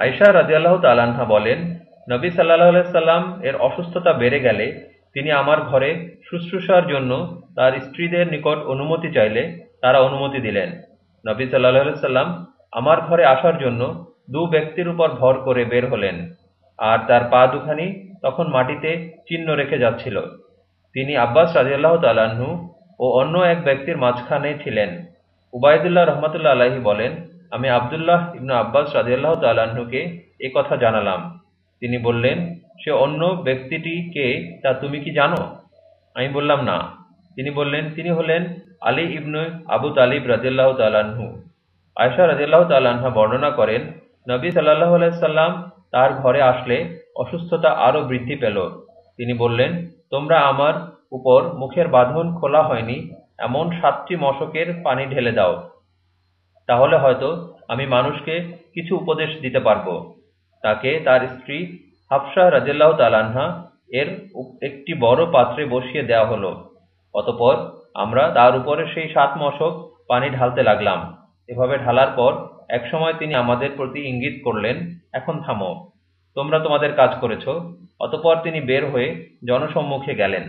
আয়সা রাজিয়াল্লাহ তালানহা বলেন, নবী সাল্লাহ সাল্লাম এর অসুস্থতা বেড়ে গেলে তিনি আমার ঘরে শুশ্রূষার জন্য তার স্ত্রীদের নিকট অনুমতি চাইলে তারা অনুমতি দিলেন। নবী সাল্লাহ সাল্লাম আমার ঘরে আসার জন্য দু ব্যক্তির উপর ভর করে বের হলেন, আর তার পা দুখানি তখন মাটিতে চিহ্ন রেখে যাচ্ছিল। তিনি আব্বাস রাজিয়াল্লাহ তালাহু ও অন্য এক ব্যক্তির মাঝখানে ছিলেন। উবায়দুল্লাহ রহমতুল্লাহ আলাহি বলেন আমি আবদুল্লাহ ইবনু আব্বাস রাজিয়াল্লাহ তাল্লাহ্নকে এ কথা জানালাম। তিনি বললেন, সে অন্য ব্যক্তিটি কে তা তুমি কি জানো? আমি বললাম, না। তিনি বললেন, তিনি হলেন আলী ইবনু আবু তালিব রাজিয়াল্লাহ তাল্লাহ্ন আয়সা রাজিয়াল্লাহ তাল্লাহা বর্ণনা করেন, নবী সাল্লাহ আলাইসাল্লাম তার ঘরে আসলে অসুস্থতা আরও বৃদ্ধি পেল। তিনি বললেন, তোমরা আমার উপর মুখের বাঁধন খোলা হয়নি, এমন সাতটি মশকের পানি ঢেলে দাও। তাহলে হয়তো আমি মানুষকে কিছু উপদেশ দিতে পারব। তাকে তার স্ত্রী হাফসা রাজেল্লাহ তালান্না এর একটি বড় পাত্রে বসিয়ে দেওয়া হলো। অতপর আমরা তার উপরে সেই সাত মশক পানি ঢালতে লাগলাম। এভাবে ঢালার পর একসময় তিনি আমাদের প্রতি ইঙ্গিত করলেন, এখন থামো, তোমরা তোমাদের কাজ করেছ। অতপর তিনি বের হয়ে জনসম্মুখে গেলেন।